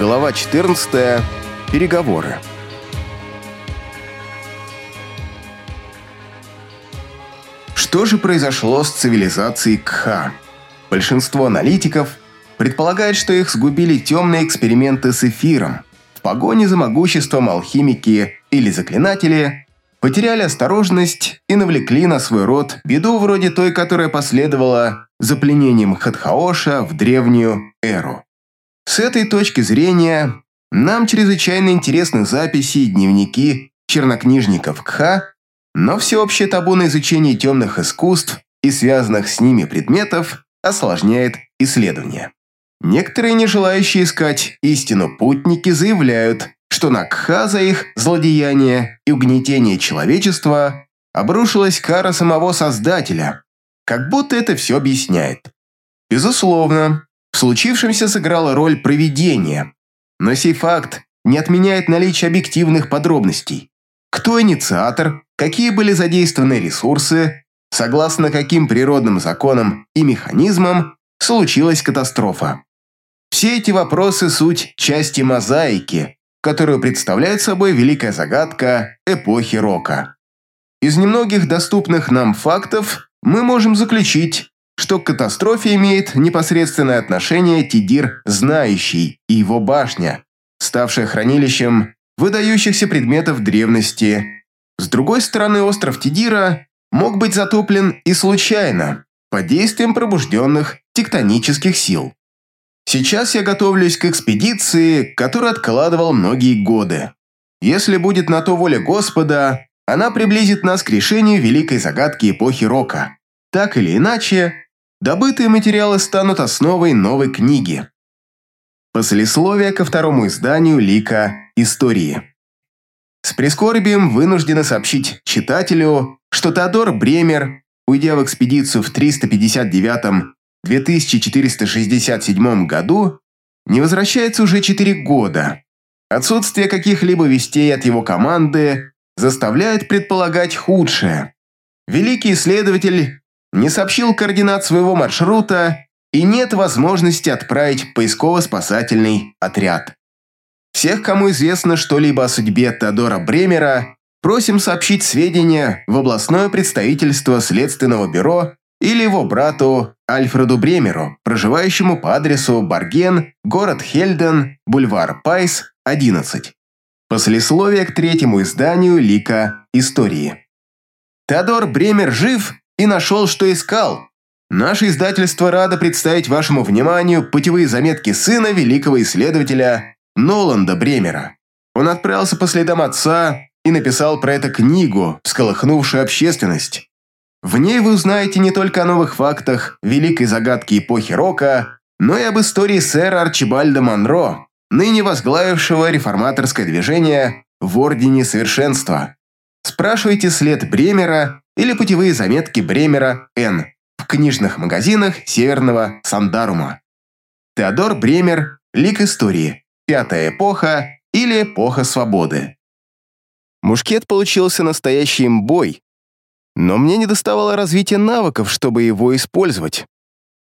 Глава 14. Переговоры. Что же произошло с цивилизацией Кха? Большинство аналитиков предполагает, что их сгубили темные эксперименты с эфиром. В погоне за могуществом алхимики или заклинатели потеряли осторожность и навлекли на свой род беду вроде той, которая последовала за пленением Хатхаоша в древнюю эру. С этой точки зрения нам чрезвычайно интересны записи и дневники чернокнижников Кха, но всеобщее табу на изучение темных искусств и связанных с ними предметов осложняет исследование. Некоторые, не желающие искать истину путники, заявляют, что на Кха за их злодеяние и угнетение человечества обрушилась кара самого Создателя, как будто это все объясняет. Безусловно, в случившемся сыграла роль провидения, но сей факт не отменяет наличие объективных подробностей. Кто инициатор, какие были задействованы ресурсы, согласно каким природным законам и механизмам случилась катастрофа. Все эти вопросы – суть части мозаики, которую представляет собой великая загадка эпохи рока. Из немногих доступных нам фактов мы можем заключить, что к катастрофе имеет непосредственное отношение Тидир Знающий и его башня, ставшая хранилищем выдающихся предметов древности. С другой стороны, остров Тидира мог быть затоплен и случайно, под действием пробужденных тектонических сил. Сейчас я готовлюсь к экспедиции, которую откладывал многие годы. Если будет на то воля Господа, она приблизит нас к решению великой загадки эпохи Рока. Так или иначе, добытые материалы станут основой новой книги. Послесловие ко второму изданию Лика Истории. С прискорбием вынуждены сообщить читателю, что Теодор Бремер, уйдя в экспедицию в 359 2467 году не возвращается уже 4 года. Отсутствие каких-либо вестей от его команды заставляет предполагать худшее. Великий исследователь не сообщил координат своего маршрута и нет возможности отправить поисково-спасательный отряд. Всех, кому известно что-либо о судьбе Теодора Бремера, просим сообщить сведения в областное представительство Следственного бюро или его брату Альфреду Бремеру, проживающему по адресу Барген, город Хельден, бульвар Пайс, 11. Послесловие к третьему изданию Лика Истории. Теодор Бремер жив и нашел, что искал. Наше издательство радо представить вашему вниманию путевые заметки сына великого исследователя Ноланда Бремера. Он отправился по следам отца и написал про это книгу, всколыхнувшую общественность. В ней вы узнаете не только о новых фактах великой загадки эпохи рока, но и об истории сэра Арчибальда Монро, ныне возглавившего реформаторское движение в Ордене Совершенства. Спрашивайте след Бремера или путевые заметки Бремера Н. в книжных магазинах Северного Сандарума. Теодор Бремер, Лик истории, Пятая эпоха или Эпоха свободы. Мушкет получился настоящий имбой, но мне не доставало развития навыков, чтобы его использовать.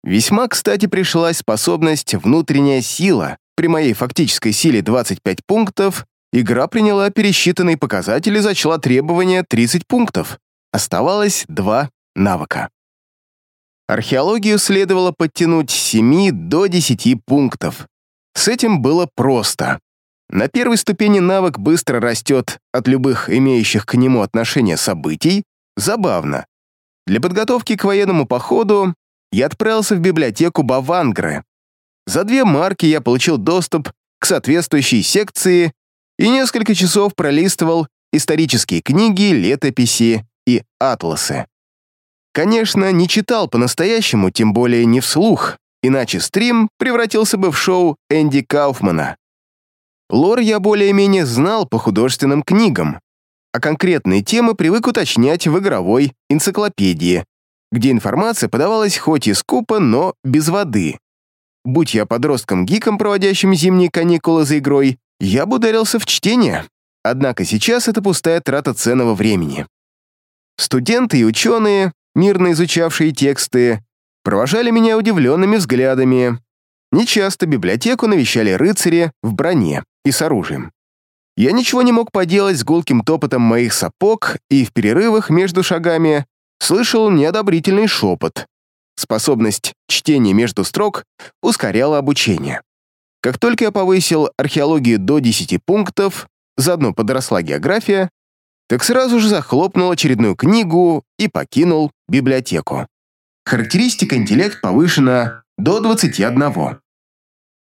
Весьма, кстати, пришлась способность «внутренняя сила». При моей фактической силе 25 пунктов игра приняла пересчитанные показатели и зачла требования 30 пунктов. Оставалось два навыка. Археологию следовало подтянуть с 7 до 10 пунктов. С этим было просто. На первой ступени навык быстро растет от любых имеющих к нему отношение событий, Забавно. Для подготовки к военному походу я отправился в библиотеку Бавангры. За две марки я получил доступ к соответствующей секции и несколько часов пролистывал исторические книги, летописи и атласы. Конечно, не читал по-настоящему, тем более не вслух, иначе стрим превратился бы в шоу Энди Кауфмана. Лор я более-менее знал по художественным книгам, а конкретные темы привык уточнять в игровой энциклопедии, где информация подавалась хоть и скупо, но без воды. Будь я подростком-гиком, проводящим зимние каникулы за игрой, я бы ударился в чтение. Однако сейчас это пустая трата ценного времени. Студенты и ученые, мирно изучавшие тексты, провожали меня удивленными взглядами. Нечасто библиотеку навещали рыцари в броне и с оружием. Я ничего не мог поделать с гулким топотом моих сапог и в перерывах между шагами слышал неодобрительный шепот. Способность чтения между строк ускоряла обучение. Как только я повысил археологию до 10 пунктов, заодно подросла география, так сразу же захлопнул очередную книгу и покинул библиотеку. Характеристика интеллект повышена до 21.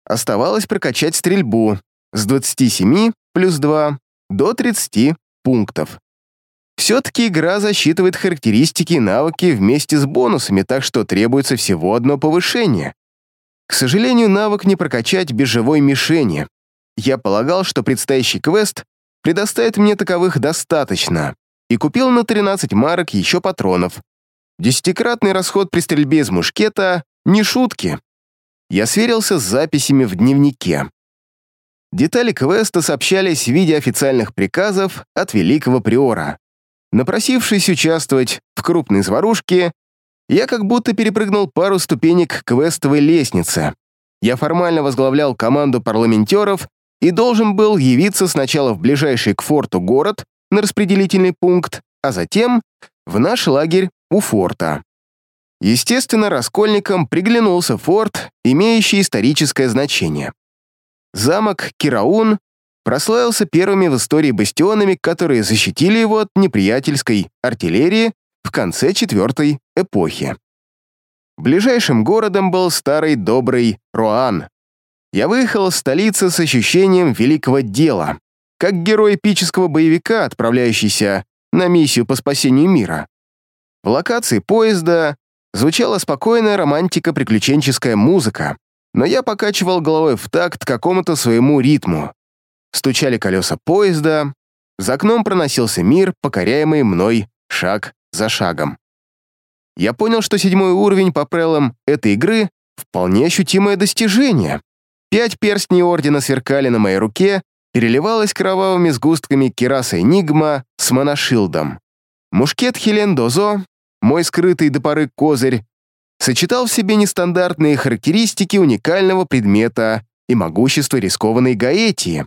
Оставалось прокачать стрельбу с 27 плюс 2 до 30 пунктов. Все-таки игра засчитывает характеристики и навыки вместе с бонусами, так что требуется всего одно повышение. К сожалению, навык не прокачать без живой мишени. Я полагал, что предстоящий квест предоставит мне таковых достаточно, и купил на 13 марок еще патронов. Десятикратный расход при стрельбе из мушкета — не шутки. Я сверился с записями в дневнике. Детали квеста сообщались в виде официальных приказов от Великого Приора. Напросившись участвовать в крупной заварушке, я как будто перепрыгнул пару ступенек квестовой лестницы. Я формально возглавлял команду парламентеров и должен был явиться сначала в ближайший к форту город на распределительный пункт, а затем в наш лагерь у форта. Естественно, раскольникам приглянулся форт, имеющий историческое значение. Замок Кираун прославился первыми в истории бастионами, которые защитили его от неприятельской артиллерии в конце четвертой эпохи. Ближайшим городом был старый добрый Руан. Я выехал из столицы с ощущением великого дела, как герой эпического боевика, отправляющийся на миссию по спасению мира. В локации поезда звучала спокойная романтика-приключенческая музыка, но я покачивал головой в такт какому-то своему ритму. Стучали колеса поезда, за окном проносился мир, покоряемый мной шаг за шагом. Я понял, что седьмой уровень по правилам этой игры — вполне ощутимое достижение. Пять перстней Ордена сверкали на моей руке, переливалась кровавыми сгустками кераса Энигма с моношилдом. Мушкет Хелен Дозо, мой скрытый до поры козырь, сочетал в себе нестандартные характеристики уникального предмета и могущество рискованной Гаэтии.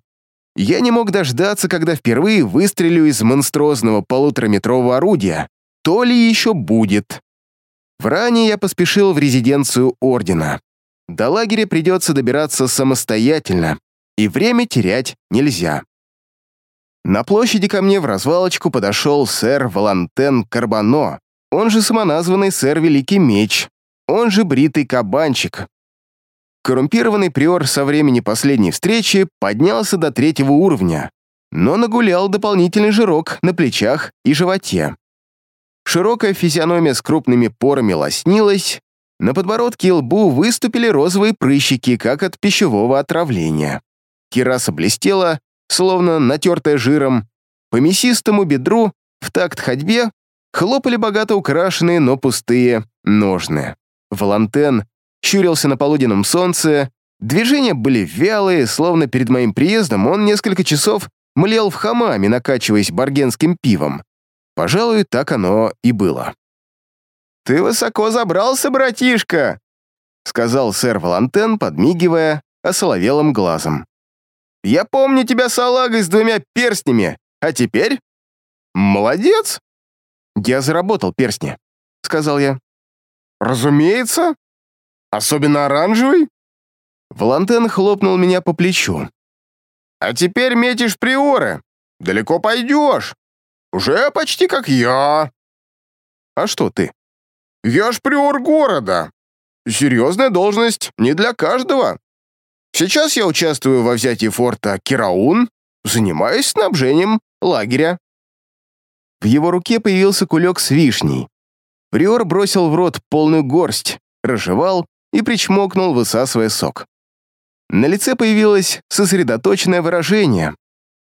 Я не мог дождаться, когда впервые выстрелю из монструозного полутораметрового орудия. То ли еще будет. В ране я поспешил в резиденцию Ордена. До лагеря придется добираться самостоятельно, и время терять нельзя. На площади ко мне в развалочку подошел сэр Валантен Карбано, он же самоназванный сэр Великий Меч, он же Бритый Кабанчик. Коррумпированный приор со времени последней встречи поднялся до третьего уровня, но нагулял дополнительный жирок на плечах и животе. Широкая физиономия с крупными порами лоснилась, на подбородке и лбу выступили розовые прыщики, как от пищевого отравления. Кираса блестела, словно натертая жиром. По мясистому бедру в такт ходьбе хлопали богато украшенные, но пустые ножны. Валантен щурился на полуденном солнце, движения были вялые, словно перед моим приездом он несколько часов млел в хамаме, накачиваясь баргенским пивом. Пожалуй, так оно и было. «Ты высоко забрался, братишка!» — сказал сэр Валантен, подмигивая осоловелым глазом. Я помню тебя салагой с двумя перстнями, а теперь... Молодец!» «Я заработал перстни», — сказал я. «Разумеется. Особенно оранжевый». Валантен хлопнул меня по плечу. «А теперь метишь приоры. Далеко пойдешь. Уже почти как я». «А что ты?» «Я ж приор города. Серьезная должность не для каждого. Сейчас я участвую во взятии форта Кираун, занимаюсь снабжением лагеря». В его руке появился кулек с вишней. Приор бросил в рот полную горсть, разжевал и причмокнул, высасывая сок. На лице появилось сосредоточенное выражение,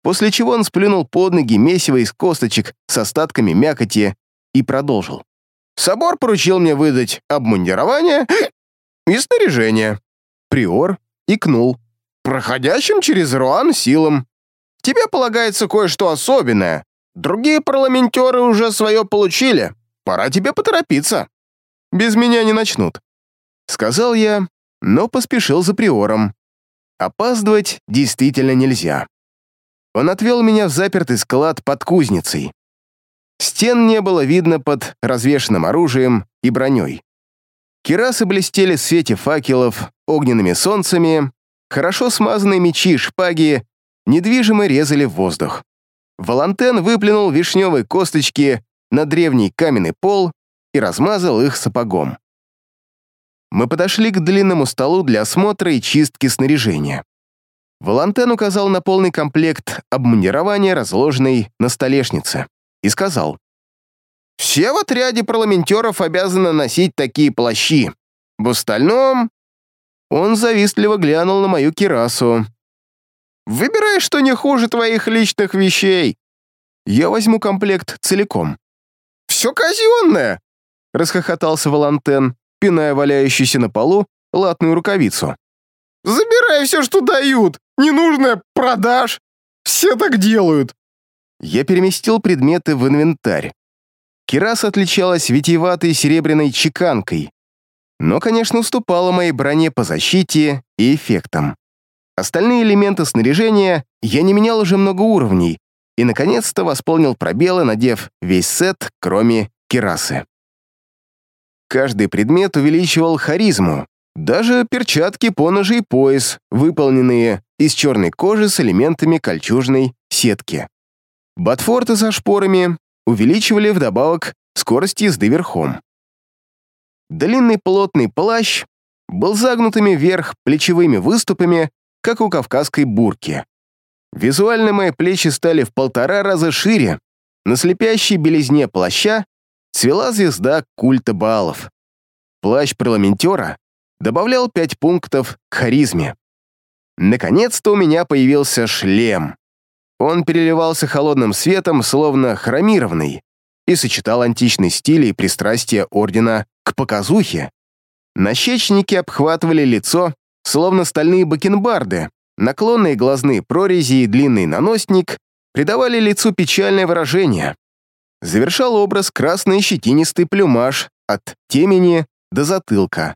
после чего он сплюнул под ноги месиво из косточек с остатками мякоти и продолжил. «Собор поручил мне выдать обмундирование и снаряжение». Приор икнул. «Проходящим через Руан силам. Тебе полагается кое-что особенное. Другие парламентеры уже свое получили. Пора тебе поторопиться. Без меня не начнут». Сказал я, но поспешил за приором. Опаздывать действительно нельзя. Он отвел меня в запертый склад под кузницей. Стен не было видно под развешенным оружием и броней. Керасы блестели в свете факелов, огненными солнцами, хорошо смазанные мечи и шпаги недвижимо резали в воздух. Валантен выплюнул вишневые косточки на древний каменный пол и размазал их сапогом. Мы подошли к длинному столу для осмотра и чистки снаряжения. Валантен указал на полный комплект обмундирования, разложенный на столешнице, и сказал, «Все в отряде парламентеров обязаны носить такие плащи. В остальном...» Он завистливо глянул на мою кирасу. «Выбирай, что не хуже твоих личных вещей. Я возьму комплект целиком». «Все казенное!» — расхохотался Валантен, пиная валяющуюся на полу латную рукавицу. «Забирай все, что дают! Ненужное продашь! Все так делают!» Я переместил предметы в инвентарь. Кираса отличалась витиеватой серебряной чеканкой, но, конечно, уступала моей броне по защите и эффектам. Остальные элементы снаряжения я не менял уже много уровней и, наконец-то, восполнил пробелы, надев весь сет, кроме кирасы. Каждый предмет увеличивал харизму, даже перчатки, поножи и пояс, выполненные из черной кожи с элементами кольчужной сетки. Ботфорты со шпорами увеличивали вдобавок скорость езды верхом. Длинный плотный плащ был загнутыми вверх плечевыми выступами, как у кавказской бурки. Визуально мои плечи стали в полтора раза шире, на слепящей белизне плаща цвела звезда культа балов. Плащ парламентера добавлял пять пунктов к харизме. Наконец-то у меня появился шлем. Он переливался холодным светом, словно хромированный, и сочетал античный стиль и пристрастие ордена к показухе. Нащечники обхватывали лицо, словно стальные бакенбарды, наклонные глазные прорези и длинный наносник придавали лицу печальное выражение. Завершал образ красный щетинистый плюмаж от темени до затылка.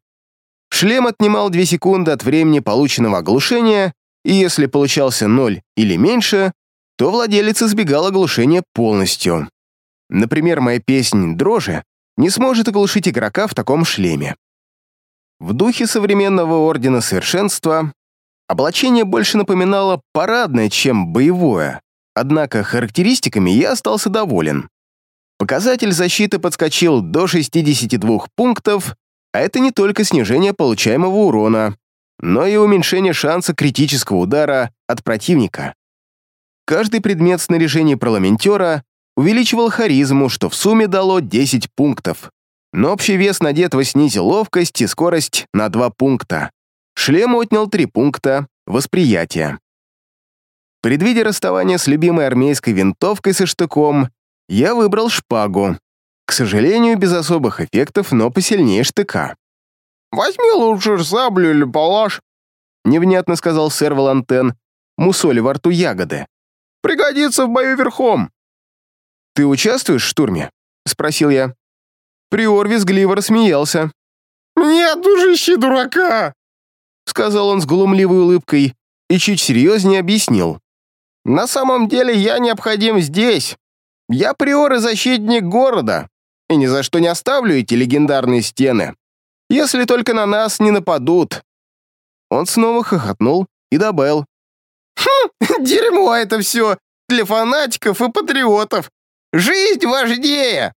Шлем отнимал 2 секунды от времени полученного оглушения, и если получался 0 или меньше, то владелец избегал оглушения полностью. Например, моя песнь «Дрожи» не сможет оглушить игрока в таком шлеме. В духе современного Ордена Совершенства облачение больше напоминало парадное, чем боевое, однако характеристиками я остался доволен. Показатель защиты подскочил до 62 пунктов, а это не только снижение получаемого урона, но и уменьшение шанса критического удара от противника. Каждый предмет снаряжения парламентера увеличивал харизму, что в сумме дало 10 пунктов. Но общий вес надетого снизил ловкость и скорость на 2 пункта. Шлем отнял 3 пункта восприятия. Предвидя расставание с любимой армейской винтовкой со штыком, я выбрал шпагу. К сожалению, без особых эффектов, но посильнее штыка. «Возьми лучше саблю или палаш», — невнятно сказал сэр Валантен, мусоли во рту ягоды. Пригодится в бою верхом». «Ты участвуешь в штурме?» — спросил я. Приор визгливо рассмеялся. «Нет, дружище дурака!» — сказал он с глумливой улыбкой и чуть серьезнее объяснил. «На самом деле я необходим здесь. Я приор и защитник города, и ни за что не оставлю эти легендарные стены, если только на нас не нападут». Он снова хохотнул и добавил. Хм, дерьмо это все для фанатиков и патриотов. Жизнь важнее!»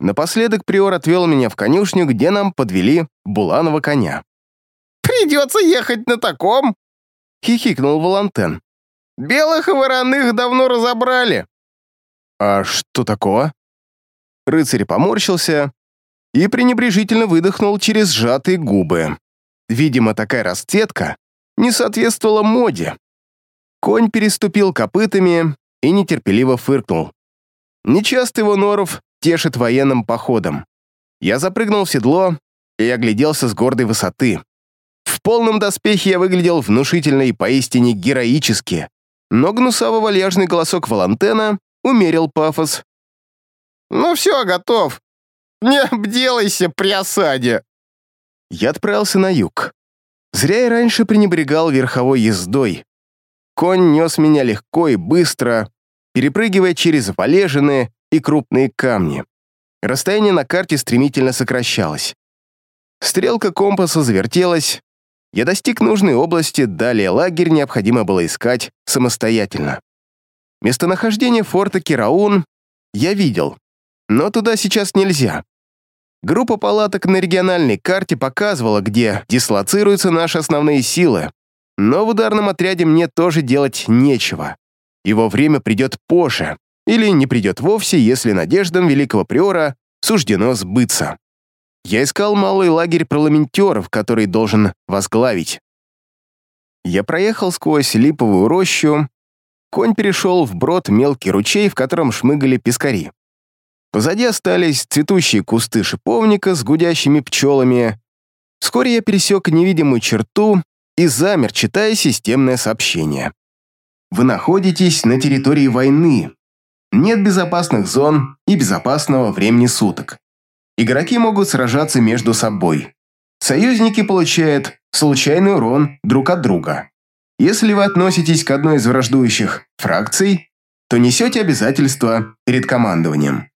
Напоследок приор отвел меня в конюшню, где нам подвели буланова коня. «Придется ехать на таком!» — хихикнул Волантен. «Белых и вороных давно разобрали». «А что такого?» Рыцарь поморщился и пренебрежительно выдохнул через сжатые губы. Видимо, такая расцветка не соответствовала моде. Конь переступил копытами и нетерпеливо фыркнул. Нечасто его норов тешит военным походом. Я запрыгнул в седло и огляделся с гордой высоты. В полном доспехе я выглядел внушительно и поистине героически, но гнусаво-вальяжный голосок Валантена умерил пафос. «Ну все, готов. Не обделайся при осаде!» Я отправился на юг. Зря я раньше пренебрегал верховой ездой. Конь нес меня легко и быстро, перепрыгивая через валежины и крупные камни. Расстояние на карте стремительно сокращалось. Стрелка компаса завертелась. Я достиг нужной области, далее лагерь необходимо было искать самостоятельно. Местонахождение форта Кираун я видел, но туда сейчас нельзя. Группа палаток на региональной карте показывала, где дислоцируются наши основные силы, но в ударном отряде мне тоже делать нечего. Его время придет позже, или не придет вовсе, если надеждам великого приора суждено сбыться. Я искал малый лагерь парламентеров, который должен возглавить. Я проехал сквозь липовую рощу, конь перешел в брод мелкий ручей, в котором шмыгали пескари. Позади остались цветущие кусты шиповника с гудящими пчелами. Вскоре я пересек невидимую черту и замер, читая системное сообщение. Вы находитесь на территории войны. Нет безопасных зон и безопасного времени суток. Игроки могут сражаться между собой. Союзники получают случайный урон друг от друга. Если вы относитесь к одной из враждующих фракций, то несете обязательства перед командованием.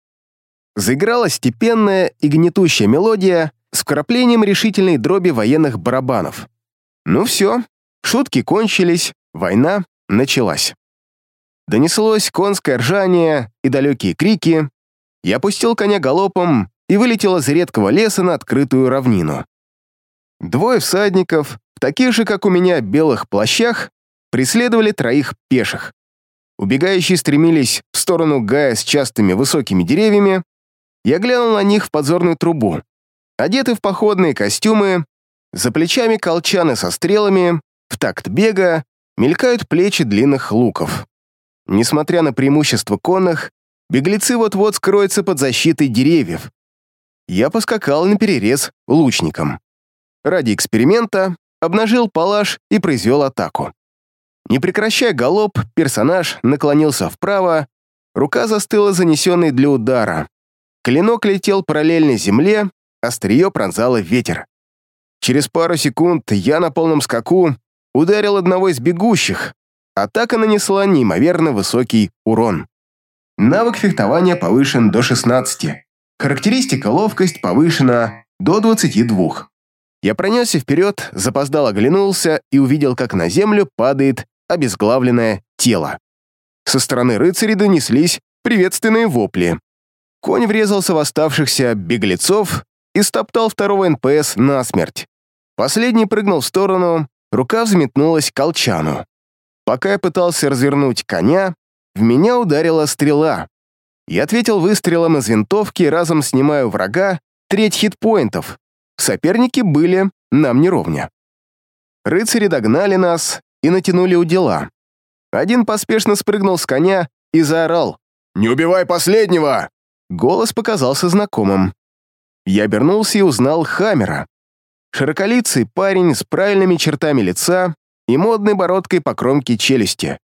Заиграла степенная и гнетущая мелодия с вкраплением решительной дроби военных барабанов. Ну все, шутки кончились, война началась. Донеслось конское ржание и далекие крики. Я пустил коня галопом и вылетел из редкого леса на открытую равнину. Двое всадников, в таких же, как у меня, белых плащах, преследовали троих пеших. Убегающие стремились в сторону Гая с частыми высокими деревьями. Я глянул на них в подзорную трубу. Одеты в походные костюмы, за плечами колчаны со стрелами, в такт бега мелькают плечи длинных луков. Несмотря на преимущество конных, беглецы вот-вот скроются под защитой деревьев. Я поскакал на перерез лучником. Ради эксперимента обнажил палаш и произвел атаку. Не прекращая галоп, персонаж наклонился вправо, рука застыла занесенной для удара. Клинок летел параллельно земле, острие пронзало ветер. Через пару секунд я на полном скаку ударил одного из бегущих. Атака нанесла неимоверно высокий урон. Навык фехтования повышен до 16. Характеристика ловкость повышена до 22. Я пронесся вперед, запоздало оглянулся и увидел, как на землю падает обезглавленное тело. Со стороны рыцарей донеслись приветственные вопли. Конь врезался в оставшихся беглецов и стоптал второго НПС насмерть. Последний прыгнул в сторону, рука взметнулась к колчану. Пока я пытался развернуть коня, в меня ударила стрела. Я ответил выстрелом из винтовки, разом снимаю врага треть хитпоинтов. Соперники были нам неровня. Рыцари догнали нас и натянули у дела. Один поспешно спрыгнул с коня и заорал «Не убивай последнего!» Голос показался знакомым. Я обернулся и узнал Хаммера. Широколицый парень с правильными чертами лица и модной бородкой по кромке челюсти.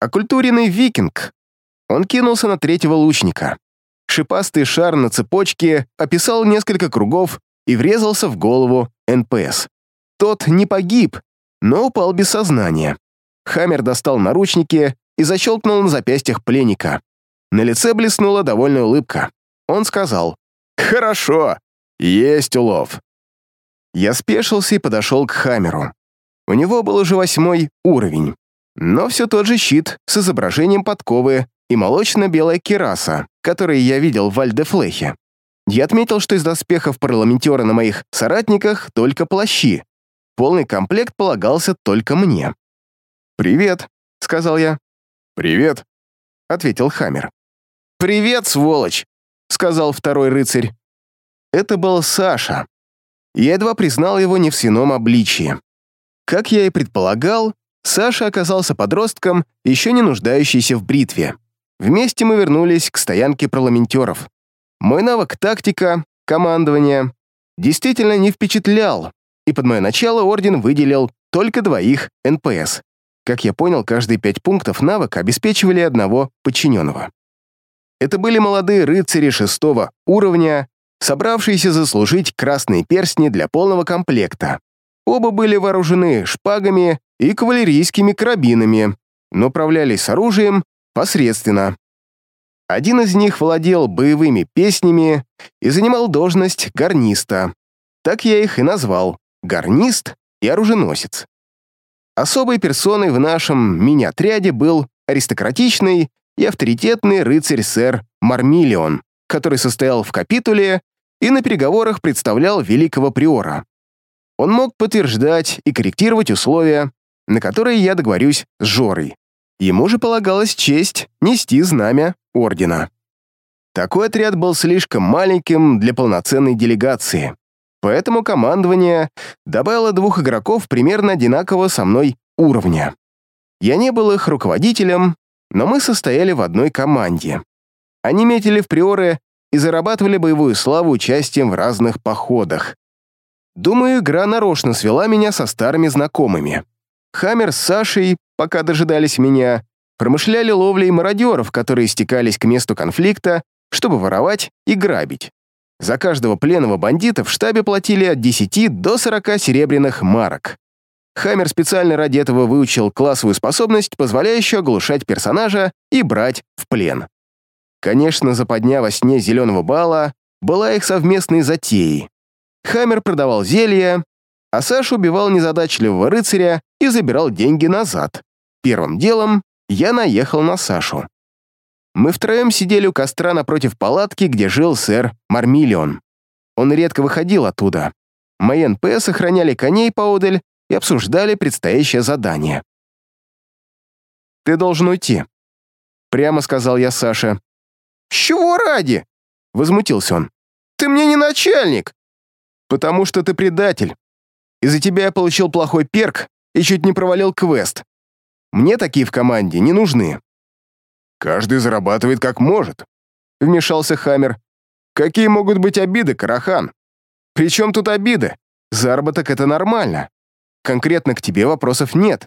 Окультуренный викинг. Он кинулся на третьего лучника. Шипастый шар на цепочке описал несколько кругов и врезался в голову НПС. Тот не погиб, но упал без сознания. Хаммер достал наручники и защелкнул на запястьях пленника. На лице блеснула довольная улыбка. Он сказал, «Хорошо, есть улов». Я спешился и подошел к Хаммеру. У него был уже восьмой уровень, но все тот же щит с изображением подковы и молочно-белая кераса, которые я видел в Вальдефлехе. Я отметил, что из доспехов парламентера на моих соратниках только плащи. Полный комплект полагался только мне. «Привет», — сказал я. «Привет», — ответил Хаммер. «Привет, сволочь!» — сказал второй рыцарь. Это был Саша. Я едва признал его не в свином обличии. Как я и предполагал, Саша оказался подростком, еще не нуждающийся в бритве. Вместе мы вернулись к стоянке парламентеров. Мой навык тактика, командование действительно не впечатлял, и под мое начало Орден выделил только двоих НПС. Как я понял, каждые пять пунктов навыка обеспечивали одного подчиненного. Это были молодые рыцари шестого уровня, собравшиеся заслужить красные перстни для полного комплекта. Оба были вооружены шпагами и кавалерийскими карабинами, но управлялись с оружием посредственно. Один из них владел боевыми песнями и занимал должность гарниста. Так я их и назвал — гарнист и оруженосец. Особой персоной в нашем мини-отряде был аристократичный и авторитетный рыцарь-сэр Мармиллион, который состоял в капитуле и на переговорах представлял великого приора. Он мог подтверждать и корректировать условия, на которые я договорюсь с Жорой. Ему же полагалась честь нести знамя ордена. Такой отряд был слишком маленьким для полноценной делегации, поэтому командование добавило двух игроков примерно одинакового со мной уровня. Я не был их руководителем, но мы состояли в одной команде. Они метили в приоры и зарабатывали боевую славу участием в разных походах. Думаю, игра нарочно свела меня со старыми знакомыми. Хаммер с Сашей, пока дожидались меня, промышляли ловлей мародеров, которые стекались к месту конфликта, чтобы воровать и грабить. За каждого пленного бандита в штабе платили от 10 до 40 серебряных марок. Хаммер специально ради этого выучил классовую способность, позволяющую оглушать персонажа и брать в плен. Конечно, западня во сне зеленого бала была их совместной затеей. Хаммер продавал зелья, а Саша убивал незадачливого рыцаря и забирал деньги назад. Первым делом я наехал на Сашу. Мы втроем сидели у костра напротив палатки, где жил сэр Мармиллион. Он редко выходил оттуда. Мои НПС охраняли коней поодаль и обсуждали предстоящее задание. «Ты должен уйти», — прямо сказал я Саше. «С чего ради?» — возмутился он. «Ты мне не начальник!» «Потому что ты предатель. Из-за тебя я получил плохой перк и чуть не провалил квест. Мне такие в команде не нужны». «Каждый зарабатывает как может», — вмешался Хаммер. «Какие могут быть обиды, Карахан? Причем тут обиды? Заработок — это нормально. Конкретно к тебе вопросов нет.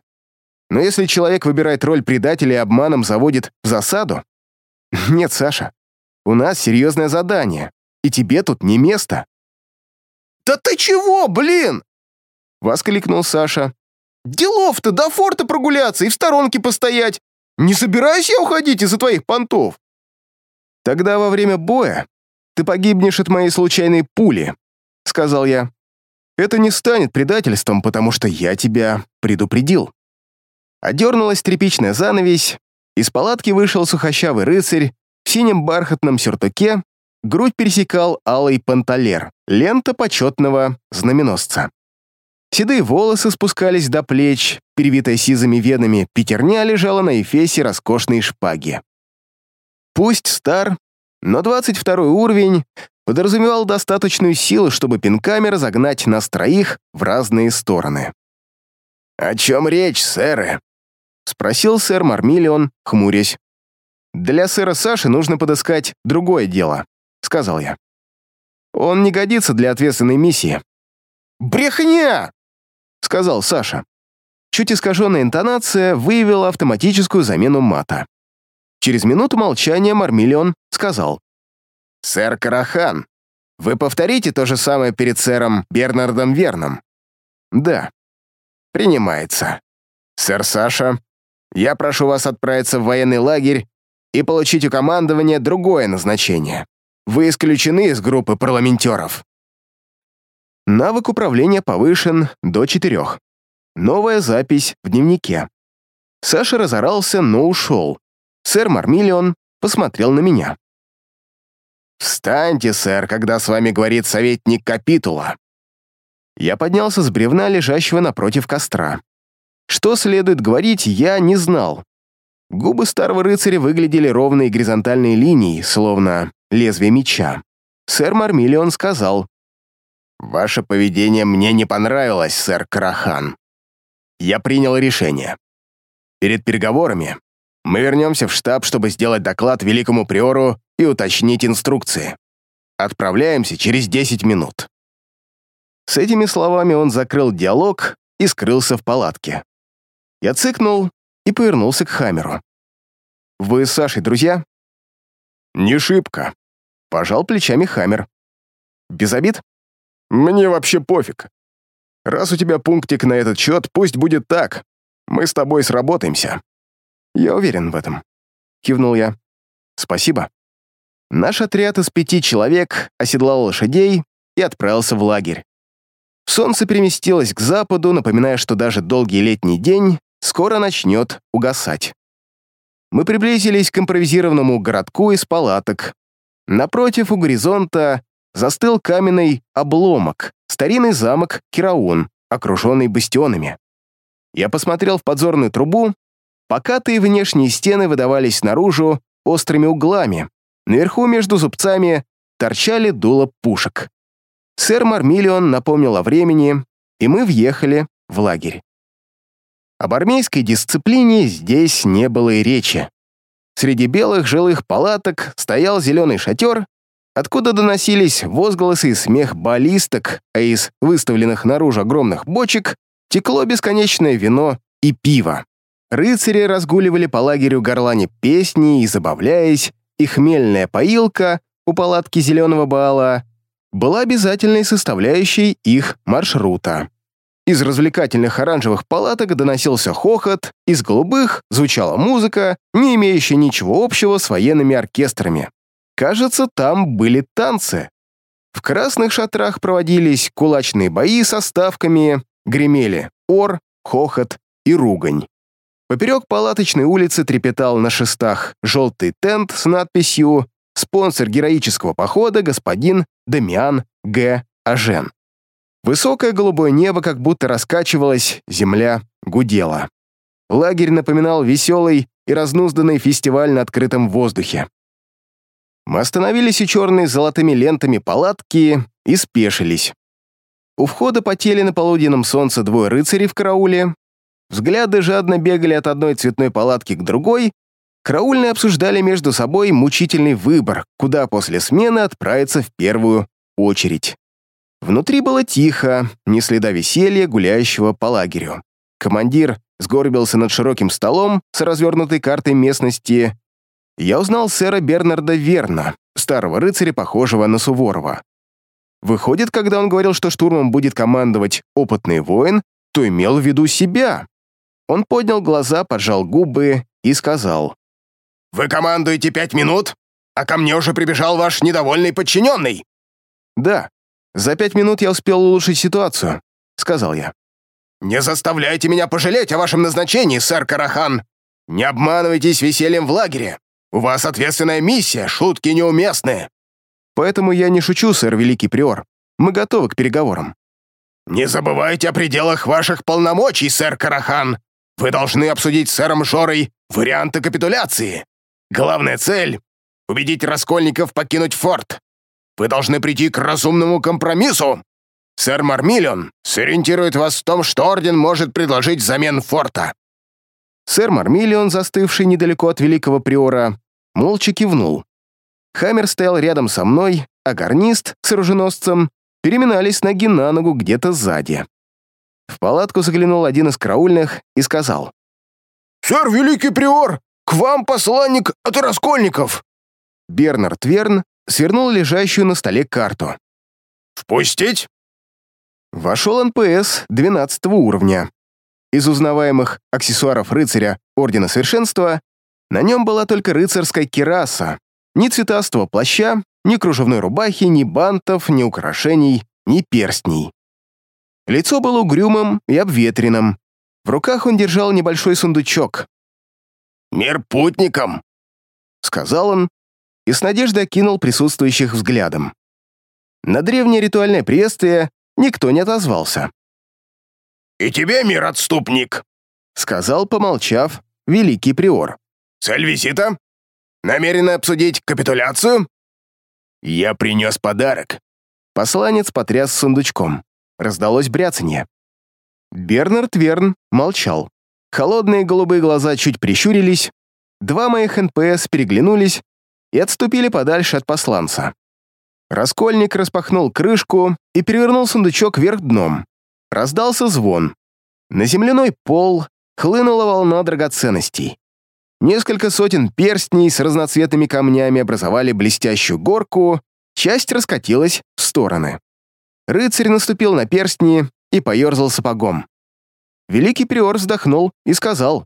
Но если человек выбирает роль предателя и обманом заводит в засаду... Нет, Саша, у нас серьезное задание, и тебе тут не место. «Да ты чего, блин?» — воскликнул Саша. «Делов-то до форта прогуляться и в сторонке постоять. Не собираюсь я уходить из-за твоих понтов». «Тогда во время боя ты погибнешь от моей случайной пули», — сказал я. «Это не станет предательством, потому что я тебя предупредил». Одернулась тряпичная занавесь, из палатки вышел сухощавый рыцарь в синем бархатном сюртуке грудь пересекал алый панталер, лента почетного знаменосца. Седые волосы спускались до плеч, перевитая сизыми венами, пятерня лежала на эфесе роскошной шпаги. Пусть стар, но 22 уровень подразумевал достаточную силу, чтобы пинками разогнать нас троих в разные стороны. «О чем речь, сэры?» — спросил сэр Мармиллион, хмурясь. «Для сэра Саши нужно подыскать другое дело», — сказал я. «Он не годится для ответственной миссии». «Брехня!» — сказал Саша. Чуть искаженная интонация выявила автоматическую замену мата. Через минуту молчания Мармиллион сказал. «Сэр Карахан, вы повторите то же самое перед сэром Бернардом Верном?» «Да». «Принимается. Сэр Саша, я прошу вас отправиться в военный лагерь и получить у командования другое назначение. Вы исключены из группы парламентеров». Навык управления повышен до четырех. Новая запись в дневнике. Саша разорался, но ушел. Сэр Мармиллион посмотрел на меня. «Встаньте, сэр, когда с вами говорит советник Капитула». Я поднялся с бревна, лежащего напротив костра. Что следует говорить, я не знал. Губы старого рыцаря выглядели ровной горизонтальной линией, словно лезвие меча. Сэр Мармиллион сказал, «Ваше поведение мне не понравилось, сэр Карахан. Я принял решение. Перед переговорами мы вернемся в штаб, чтобы сделать доклад великому приору и уточнить инструкции. Отправляемся через 10 минут». С этими словами он закрыл диалог и скрылся в палатке. Я цыкнул и повернулся к Хамеру. «Вы с Сашей друзья?» «Не шибко», — пожал плечами Хамер. «Без обид?» «Мне вообще пофиг». Раз у тебя пунктик на этот счет, пусть будет так. Мы с тобой сработаемся». «Я уверен в этом», — кивнул я. «Спасибо». Наш отряд из пяти человек оседлал лошадей и отправился в лагерь. Солнце переместилось к западу, напоминая, что даже долгий летний день скоро начнет угасать. Мы приблизились к импровизированному городку из палаток. Напротив у горизонта застыл каменный обломок, старинный замок Кираун, окруженный бастионами. Я посмотрел в подзорную трубу, покатые внешние стены выдавались наружу острыми углами, наверху между зубцами торчали дула пушек. Сэр Мармиллион напомнил о времени, и мы въехали в лагерь. Об армейской дисциплине здесь не было и речи. Среди белых жилых палаток стоял зеленый шатер, откуда доносились возгласы и смех баллисток, а из выставленных наружу огромных бочек текло бесконечное вино и пиво. Рыцари разгуливали по лагерю горлане песни и, забавляясь, и хмельная поилка у палатки зеленого бала была обязательной составляющей их маршрута. Из развлекательных оранжевых палаток доносился хохот, из голубых звучала музыка, не имеющая ничего общего с военными оркестрами. Кажется, там были танцы. В красных шатрах проводились кулачные бои со ставками, гремели ор, хохот и ругань. Поперек палаточной улицы трепетал на шестах желтый тент с надписью «Спонсор героического похода господин Дамиан Г. Ажен». Высокое голубое небо как будто раскачивалось, земля гудела. Лагерь напоминал веселый и разнузданный фестиваль на открытом воздухе. Мы остановились у черной с золотыми лентами палатки и спешились. У входа потели на полуденном солнце двое рыцарей в карауле. Взгляды жадно бегали от одной цветной палатки к другой. Караульные обсуждали между собой мучительный выбор, куда после смены отправиться в первую очередь. Внутри было тихо, ни следа веселья, гуляющего по лагерю. Командир сгорбился над широким столом с развернутой картой местности. Я узнал сэра Бернарда Верна, старого рыцаря, похожего на Суворова. Выходит, когда он говорил, что штурмом будет командовать опытный воин, то имел в виду себя. Он поднял глаза, поджал губы и сказал. «Вы командуете пять минут, а ко мне уже прибежал ваш недовольный подчиненный». «Да, «За пять минут я успел улучшить ситуацию», — сказал я. «Не заставляйте меня пожалеть о вашем назначении, сэр Карахан! Не обманывайтесь весельем в лагере! У вас ответственная миссия, шутки неуместны!» «Поэтому я не шучу, сэр Великий Приор. Мы готовы к переговорам». «Не забывайте о пределах ваших полномочий, сэр Карахан! Вы должны обсудить с сэром Жорой варианты капитуляции. Главная цель — убедить раскольников покинуть форт. Вы должны прийти к разумному компромиссу. Сэр Мармиллион сориентирует вас в том, что Орден может предложить взамен форта». Сэр Мармиллион, застывший недалеко от Великого Приора, молча кивнул. Хаммер стоял рядом со мной, а гарнист с оруженосцем переминались ноги на ногу где-то сзади. В палатку заглянул один из караульных и сказал. «Сэр Великий Приор, к вам посланник от Раскольников!» Бернард Верн свернул лежащую на столе карту. «Впустить?» Вошел НПС 12 уровня. Из узнаваемых аксессуаров рыцаря Ордена Совершенства на нем была только рыцарская кираса, ни цветастого плаща, ни кружевной рубахи, ни бантов, ни украшений, ни перстней. Лицо было угрюмым и обветренным. В руках он держал небольшой сундучок. «Мир путникам!» — сказал он, и с надеждой окинул присутствующих взглядом. На древнее ритуальное приветствие никто не отозвался. «И тебе, мир, отступник!» — сказал, помолчав, великий приор. «Цель визита? Намерены обсудить капитуляцию?» «Я принес подарок». Посланец потряс сундучком. Раздалось бряцанье. Бернард Верн молчал. Холодные голубые глаза чуть прищурились. Два моих НПС переглянулись и отступили подальше от посланца. Раскольник распахнул крышку и перевернул сундучок вверх дном. Раздался звон. На земляной пол хлынула волна драгоценностей. Несколько сотен перстней с разноцветными камнями образовали блестящую горку, часть раскатилась в стороны. Рыцарь наступил на перстни и поерзал сапогом. Великий приор вздохнул и сказал.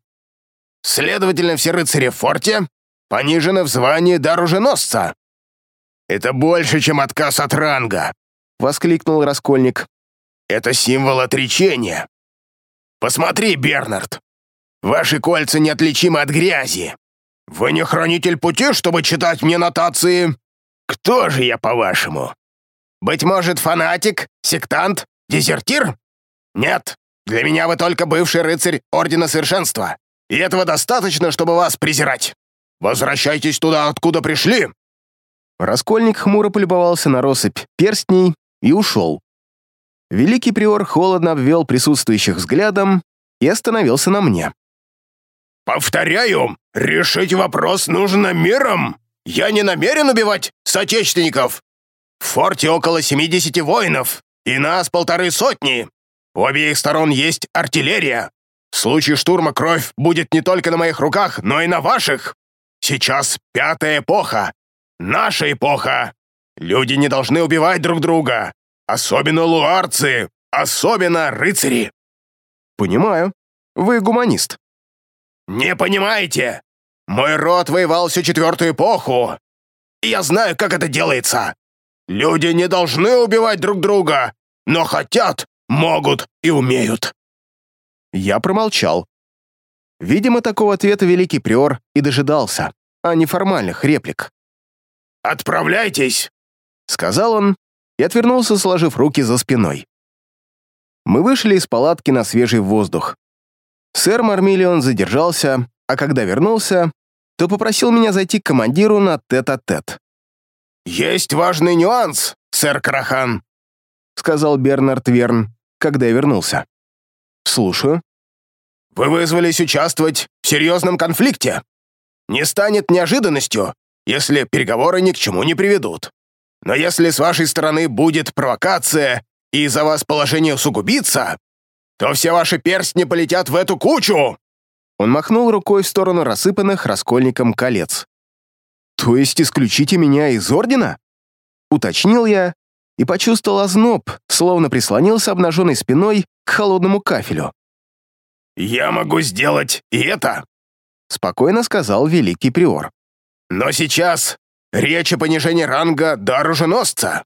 «Следовательно, все рыцари в форте понижены в звании до оруженосца». «Это больше, чем отказ от ранга», — воскликнул Раскольник. «Это символ отречения. Посмотри, Бернард, ваши кольца неотличимы от грязи. Вы не хранитель пути, чтобы читать мне нотации? Кто же я, по-вашему? Быть может, фанатик, сектант, дезертир? Нет, для меня вы только бывший рыцарь Ордена Совершенства, и этого достаточно, чтобы вас презирать. Возвращайтесь туда, откуда пришли!» Раскольник хмуро полюбовался на россыпь перстней и ушел. Великий приор холодно обвел присутствующих взглядом и остановился на мне. «Повторяю, решить вопрос нужно миром. Я не намерен убивать соотечественников. В форте около 70 воинов, и нас полторы сотни. У обеих сторон есть артиллерия. В случае штурма кровь будет не только на моих руках, но и на ваших. Сейчас пятая эпоха. Наша эпоха. Люди не должны убивать друг друга. Особенно луарцы. Особенно рыцари. Понимаю. Вы гуманист. Не понимаете? Мой род воевал всю четвертую эпоху. И я знаю, как это делается. Люди не должны убивать друг друга, но хотят Могут и умеют». Я промолчал. Видимо, такого ответа великий приор и дожидался, а не формальных реплик. «Отправляйтесь!» — сказал он и отвернулся, сложив руки за спиной. Мы вышли из палатки на свежий воздух. Сэр Мармиллион задержался, а когда вернулся, то попросил меня зайти к командиру на тет-а-тет. -тет. «Есть важный нюанс, сэр Карахан», — сказал Бернард Верн когда я вернулся. «Слушаю». «Вы вызвались участвовать в серьезном конфликте. Не станет неожиданностью, если переговоры ни к чему не приведут. Но если с вашей стороны будет провокация и из-за вас положение усугубится, то все ваши перстни полетят в эту кучу!» Он махнул рукой в сторону рассыпанных раскольником колец. «То есть исключите меня из ордена?» Уточнил я и почувствовал озноб, словно прислонился обнаженной спиной к холодному кафелю. «Я могу сделать и это», — спокойно сказал великий приор. «Но сейчас речь о понижении ранга до оруженосца.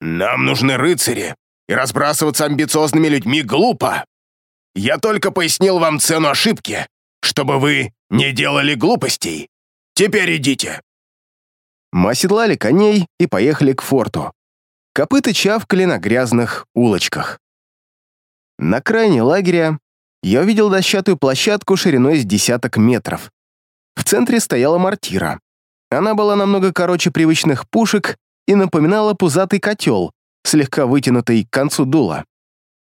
Нам нужны рыцари, и разбрасываться амбициозными людьми глупо. Я только пояснил вам цену ошибки, чтобы вы не делали глупостей. Теперь идите». Мы оседлали коней и поехали к форту. Копыта чавкали на грязных улочках. На крайне лагеря я увидел дощатую площадку шириной с десяток метров. В центре стояла мортира. Она была намного короче привычных пушек и напоминала пузатый котел, слегка вытянутый к концу дула.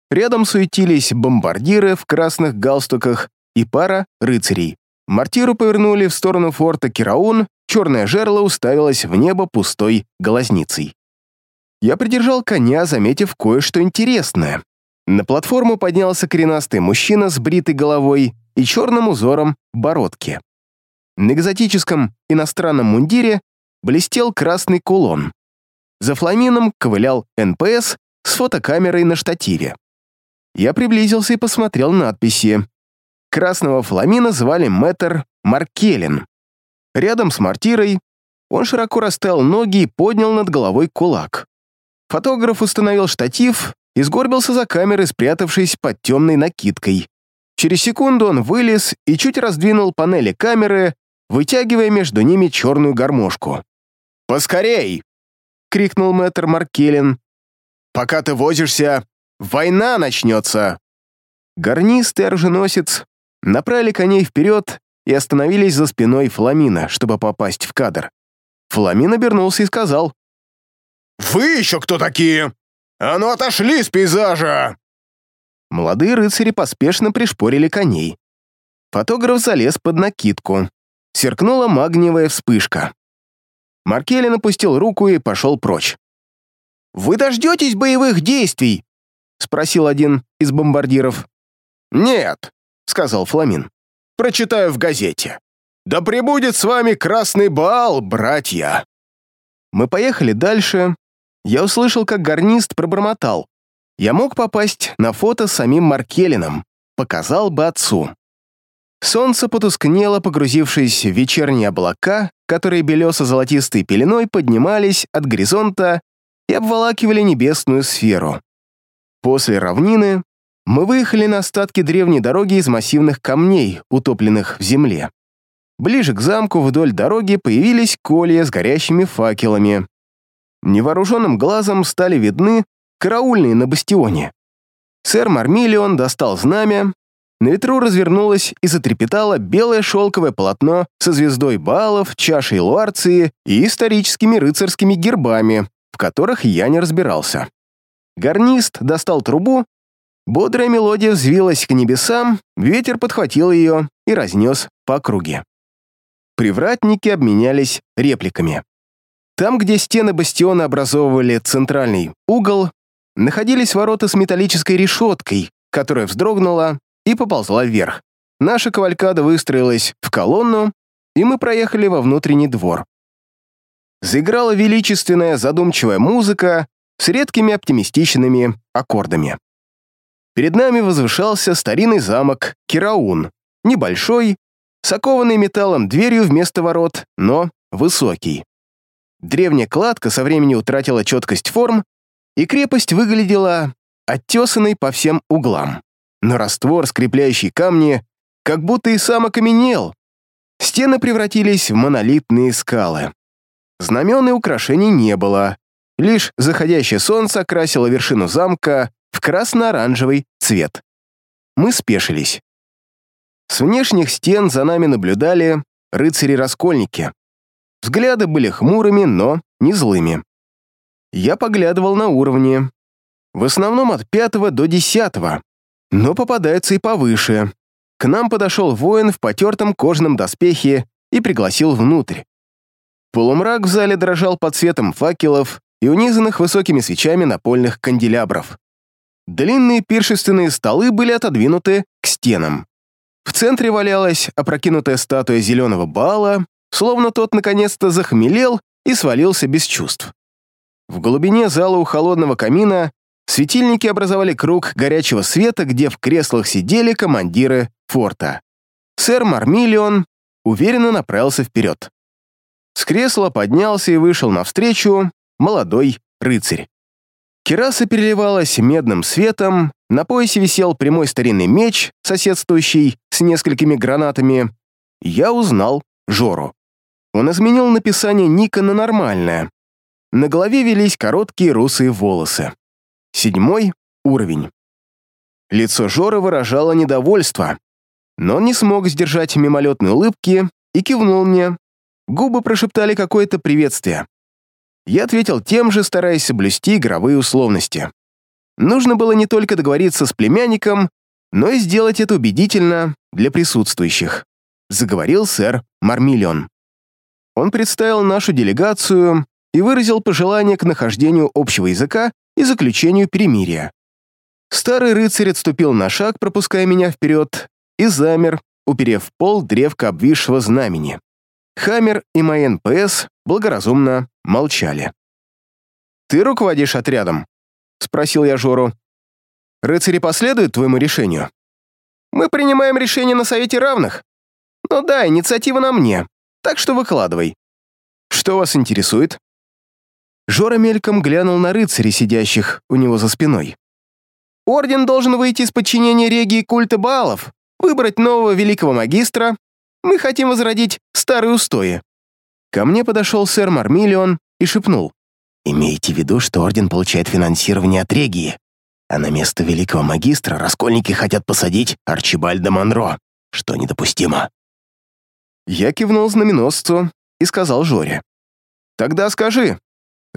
Рядом суетились бомбардиры в красных галстуках и пара рыцарей. Мортиру повернули в сторону форта Кираун, черное жерло уставилось в небо пустой глазницей. Я придержал коня, заметив кое-что интересное. На платформу поднялся коренастый мужчина с бритой головой и черным узором бородки. На экзотическом иностранном мундире блестел красный кулон. За фламином ковылял НПС с фотокамерой на штативе. Я приблизился и посмотрел надписи. Красного фламина звали мэтр Маркелин. Рядом с мортирой он широко расставил ноги и поднял над головой кулак. Фотограф установил штатив и сгорбился за камерой, спрятавшись под темной накидкой. Через секунду он вылез и чуть раздвинул панели камеры, вытягивая между ними черную гармошку. «Поскорей!» — крикнул мэтр Маркелин. «Пока ты возишься, война начнется!» Гарнист и оруженосец направили коней вперед и остановились за спиной Фламина, чтобы попасть в кадр. Фламин обернулся и сказал, «Вы еще кто такие? А ну отошли с пейзажа!» Молодые рыцари поспешно пришпорили коней. Фотограф залез под накидку. Серкнула магниевая вспышка. Маркелин опустил руку и пошел прочь. «Вы дождетесь боевых действий?» — спросил один из бомбардиров. «Нет», — сказал Фламин. «Прочитаю в газете. Да пребудет с вами красный бал, братья!» Мы поехали дальше, я услышал, как гарнист пробормотал. я мог попасть на фото с самим Маркелином, показал бы отцу. Солнце потускнело, погрузившись в вечерние облака, которые белесо-золотистой пеленой поднимались от горизонта и обволакивали небесную сферу. После равнины мы выехали на остатки древней дороги из массивных камней, утопленных в земле. Ближе к замку вдоль дороги появились колья с горящими факелами. Невооруженным глазом стали видны караульные на бастионе. Сэр Мармиллион достал знамя, на ветру развернулось и затрепетало белое шелковое полотно со звездой балов, чашей луарции и историческими рыцарскими гербами, в которых я не разбирался. Гарнист достал трубу, бодрая мелодия взвилась к небесам, ветер подхватил ее и разнес по округе. Привратники обменялись репликами. Там, где стены бастиона образовывали центральный угол, находились ворота с металлической решеткой, которая вздрогнула и поползла вверх. Наша кавалькада выстроилась в колонну, и мы проехали во внутренний двор. Заиграла величественная задумчивая музыка с редкими оптимистичными аккордами. Перед нами возвышался старинный замок Кираун, небольшой, с окованной металлом дверью вместо ворот, но высокий. Древняя кладка со времени утратила четкость форм, и крепость выглядела оттесанной по всем углам но раствор, скрепляющий камни, как будто и сам окаменел. Стены превратились в монолитные скалы. Знамен и украшений не было, лишь заходящее солнце окрасило вершину замка в красно-оранжевый цвет. Мы спешились. С внешних стен за нами наблюдали рыцари-раскольники. Взгляды были хмурыми, но не злыми. Я поглядывал на уровни. В основном от пятого до десятого но попадаются и повыше. К нам подошел воин в потертом кожаном доспехе и пригласил внутрь. Полумрак в зале дрожал под светом факелов и унизанных высокими свечами напольных канделябров. Длинные пиршественные столы были отодвинуты к стенам. В центре валялась опрокинутая статуя зеленого бала, словно тот наконец-то захмелел и свалился без чувств. В глубине зала у холодного камина Светильники образовали круг горячего света, где в креслах сидели командиры форта. Сэр Мармиллион уверенно направился вперед. С кресла поднялся и вышел навстречу молодой рыцарь. Кераса переливалась медным светом, на поясе висел прямой старинный меч, соседствующий с несколькими гранатами. Я узнал Жору. Он изменил написание ника на нормальное. На голове велись короткие русые волосы. Седьмой уровень. Лицо Жора выражало недовольство, но он не смог сдержать мимолетной улыбки и кивнул мне. Губы прошептали какое-то приветствие. Я ответил тем же, стараясь соблюсти игровые условности. Нужно было не только договориться с племянником, но и сделать это убедительно для присутствующих, заговорил сэр Мармиллион. Он представил нашу делегацию и выразил пожелание к нахождению общего языка и заключению перемирия. Старый рыцарь отступил на шаг, пропуская меня вперед, и замер, уперев в пол древко обвисшего знамени. Хаммер и мои НПС благоразумно молчали. «Ты руководишь отрядом?» — спросил я Жору. «Рыцари последуют твоему решению?» «Мы принимаем решение на Совете равных. Ну да, инициатива на мне, так что выкладывай». «Что вас интересует?» Жора мельком глянул на рыцарей, сидящих у него за спиной. «Орден должен выйти из подчинения регии культа Баалов, выбрать нового великого магистра. Мы хотим возродить старые устои». Ко мне подошел сэр Мармиллион и шепнул. «Имейте в виду, что Орден получает финансирование от регии, а на место великого магистра раскольники хотят посадить Арчибальда Монро, что недопустимо». Я кивнул знаменосцу и сказал Жоре. «Тогда скажи,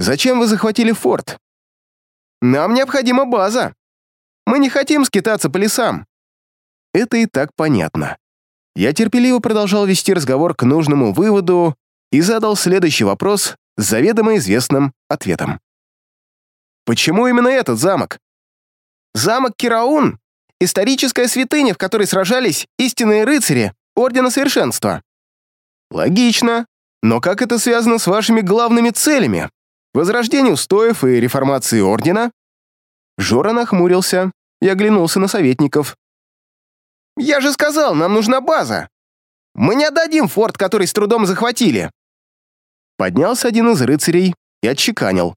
Зачем вы захватили форт? Нам необходима база. Мы не хотим скитаться по лесам. Это и так понятно. Я терпеливо продолжал вести разговор к нужному выводу и задал следующий вопрос с заведомо известным ответом. Почему именно этот замок? Замок Кираун — историческая святыня, в которой сражались истинные рыцари Ордена Совершенства. Логично, но как это связано с вашими главными целями? Возрождение устоев и реформации Ордена? Жора нахмурился и оглянулся на советников. «Я же сказал, нам нужна база! Мы не отдадим форт, который с трудом захватили!» Поднялся один из рыцарей и отчеканил.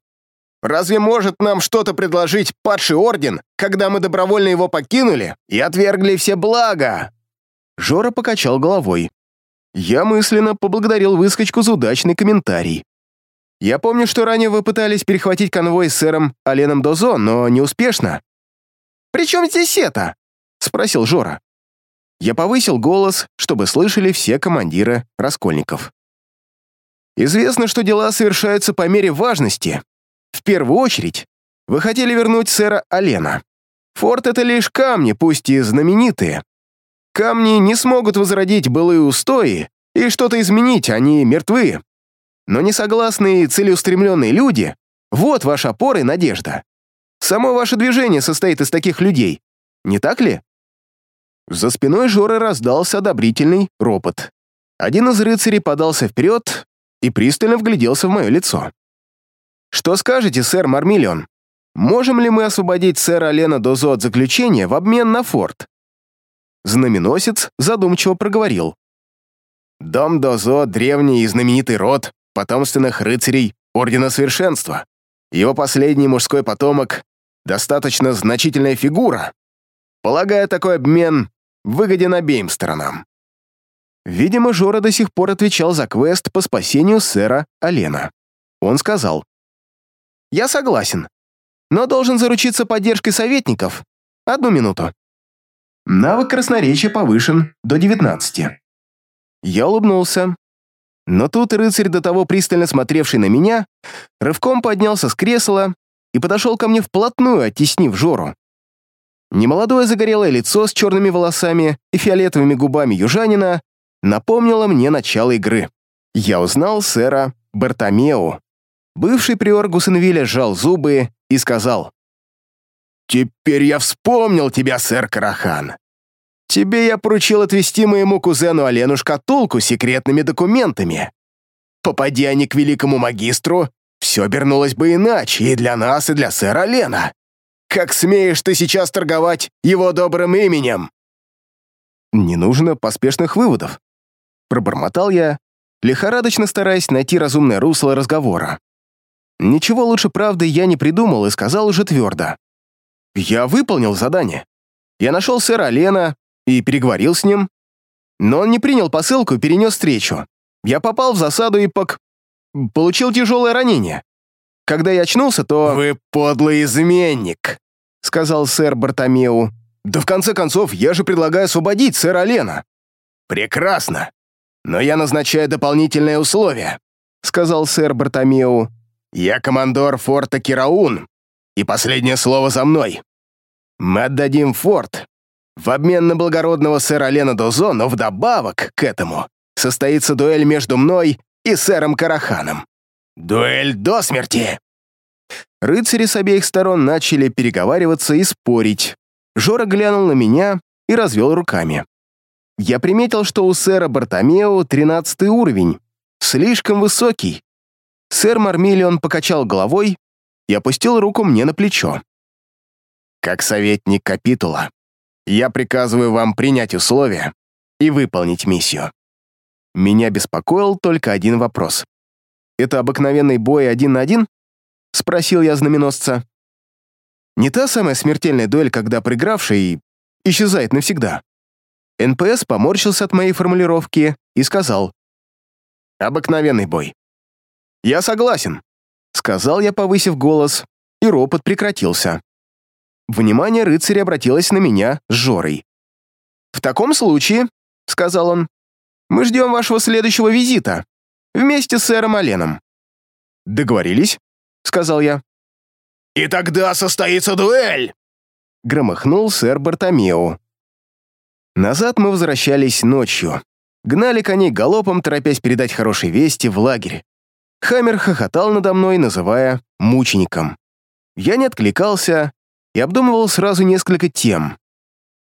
«Разве может нам что-то предложить падший орден, когда мы добровольно его покинули и отвергли все блага?» Жора покачал головой. Я мысленно поблагодарил выскочку за удачный комментарий. Я помню, что ранее вы пытались перехватить конвой с сэром Оленом Дозо, но неуспешно. «При чем здесь это?» — спросил Жора. Я повысил голос, чтобы слышали все командиры раскольников. Известно, что дела совершаются по мере важности. В первую очередь, вы хотели вернуть сэра Алена. Форт — это лишь камни, пусть и знаменитые, Камни не смогут возродить былые устои и что-то изменить, они мертвы. Но несогласные и целеустремленные люди — вот ваша опора и надежда. Само ваше движение состоит из таких людей, не так ли? За спиной Жоры раздался одобрительный ропот. Один из рыцарей подался вперед и пристально вгляделся в мое лицо. «Что скажете, сэр Мармиллион? Можем ли мы освободить сэра Лена Дозо от заключения в обмен на форт?» Знаменосец задумчиво проговорил. «Дом Дозо — древний и знаменитый род потомственных рыцарей Ордена Совершенства. Его последний мужской потомок — достаточно значительная фигура. Полагаю, такой обмен выгоден обеим сторонам». Видимо, Жора до сих пор отвечал за квест по спасению сэра Алена. Он сказал, «Я согласен, но должен заручиться поддержкой советников. Одну минуту». Навык красноречия повышен до 19. Я улыбнулся. Но тут рыцарь, до того пристально смотревший на меня, рывком поднялся с кресла и подошел ко мне вплотную, оттеснив Жору. Немолодое загорелое лицо с черными волосами и фиолетовыми губами южанина напомнило мне начало игры. Я узнал сэра Бартомеу. Бывший приор Гусенвилля сжал зубы и сказал, «Теперь я вспомнил тебя, сэр Карахан. Тебе я поручил отвезти моему кузену Олену шкатулку с секретными документами. Попади они к великому магистру, все обернулось бы иначе и для нас, и для сэра Олена. Как смеешь ты сейчас торговать его добрым именем?» «Не нужно поспешных выводов», — пробормотал я, лихорадочно стараясь найти разумное русло разговора. Ничего лучше правды я не придумал и сказал уже твердо. Я выполнил задание. Я нашел сэра Лена и переговорил с ним. Но он не принял посылку и перенес встречу. Я попал в засаду и пок... получил тяжелое ранение. Когда я очнулся, то... «Вы подлый изменник», — сказал сэр Бартомеу. «Да в конце концов, я же предлагаю освободить сэра Лена». «Прекрасно. Но я назначаю дополнительное условие», — сказал сэр Бартомеу. «Я командор форта Кираун, и последнее слово за мной. Мы отдадим форт в обмен на благородного сэра Лена Дозо, но вдобавок к этому состоится дуэль между мной и сэром Караханом. Дуэль до смерти!» Рыцари с обеих сторон начали переговариваться и спорить. Жора глянул на меня и развел руками. Я приметил, что у сэра Бартомео тринадцатый уровень, слишком высокий. Сэр Мармиллион покачал головой и опустил руку мне на плечо. «Как советник капитула, я приказываю вам принять условия и выполнить миссию». Меня беспокоил только один вопрос. «Это обыкновенный бой один на один?» — спросил я знаменосца. «Не та самая смертельная дуэль, когда проигравший исчезает навсегда?» НПС поморщился от моей формулировки и сказал. «Обыкновенный бой». «Я согласен», Сказал я, повысив голос, и ропот прекратился. Внимание рыцаря обратилось на меня с Жорой. «В таком случае», — сказал он, — «мы ждем вашего следующего визита, вместе с сэром Оленом». «Договорились», — сказал я. «И тогда состоится дуэль!» — громыхнул сэр Бартомеу. Назад мы возвращались ночью. Гнали коней галопом, торопясь передать хорошие вести в лагерь. Хаммер хохотал надо мной, называя мучеником. Я не откликался и обдумывал сразу несколько тем.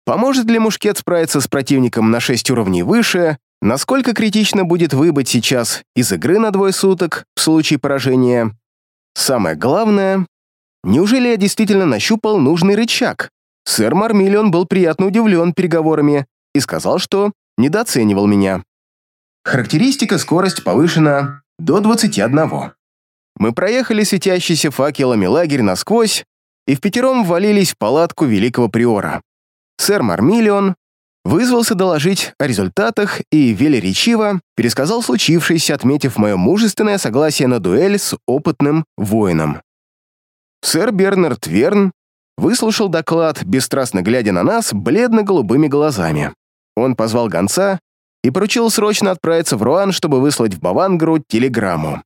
Поможет ли мушкет справиться с противником на 6 уровней выше, насколько критично будет выбыть сейчас из игры на двое суток в случае поражения. Самое главное, Неужели я действительно нащупал нужный рычаг? Сэр Мармиллион был приятно удивлен переговорами и сказал, что недооценивал меня. Характеристика скорость повышена до 21. Мы проехали светящийся факелами лагерь насквозь и в пятером ввалились в палатку великого приора. Сэр Мармиллион вызвался доложить о результатах и велеречиво пересказал случившееся, отметив мое мужественное согласие на дуэль с опытным воином. Сэр Бернард Верн выслушал доклад, бесстрастно глядя на нас бледно-голубыми глазами. Он позвал гонца и поручил срочно отправиться в Руан, чтобы выслать в Бавангру телеграмму.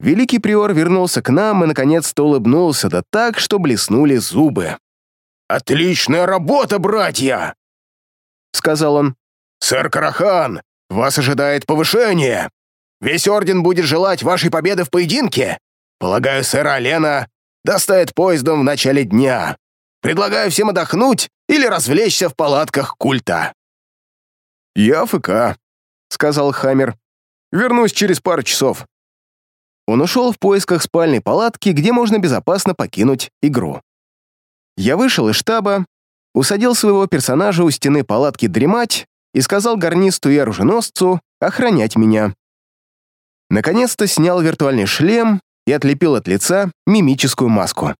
Великий приор вернулся к нам и, наконец-то, улыбнулся, да так, что блеснули зубы. «Отличная работа, братья!» — сказал он. «Сэр Карахан, вас ожидает повышение. Весь орден будет желать вашей победы в поединке. Полагаю, сэра Алена доставит поездом в начале дня. Предлагаю всем отдохнуть или развлечься в палатках культа». «Я ФК», — сказал Хаммер. «Вернусь через пару часов». Он ушел в поисках спальной палатки, где можно безопасно покинуть игру. Я вышел из штаба, усадил своего персонажа у стены палатки дремать и сказал гарнисту и оруженосцу охранять меня. Наконец-то снял виртуальный шлем и отлепил от лица мимическую маску.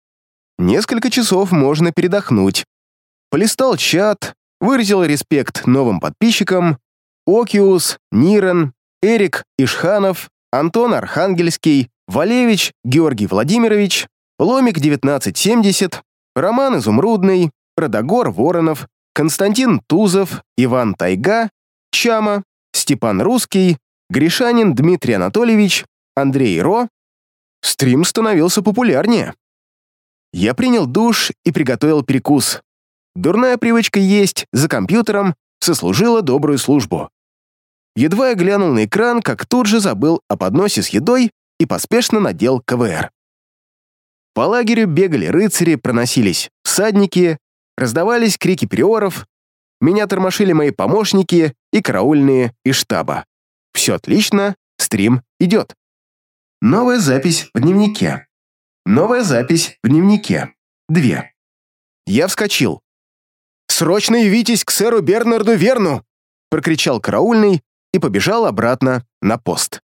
Несколько часов можно передохнуть. Полистал чат, выразил респект новым подписчикам, Окиус, Нирен, Эрик Ишханов, Антон Архангельский, Валевич Георгий Владимирович, Ломик 1970, Роман Изумрудный, Родогор Воронов, Константин Тузов, Иван Тайга, Чама, Степан Русский, Гришанин Дмитрий Анатольевич, Андрей Ро. Стрим становился популярнее. Я принял душ и приготовил перекус. Дурная привычка есть за компьютером сослужила добрую службу. Едва я глянул на экран, как тут же забыл о подносе с едой и поспешно надел КВР. По лагерю бегали рыцари, проносились всадники, раздавались крики приоров, меня тормошили мои помощники и караульные из штаба. Все отлично, стрим идет. Новая запись в дневнике. Новая запись в дневнике. Две. Я вскочил. «Срочно явитесь к сэру Бернарду Верну!» прокричал караульный и побежал обратно на пост.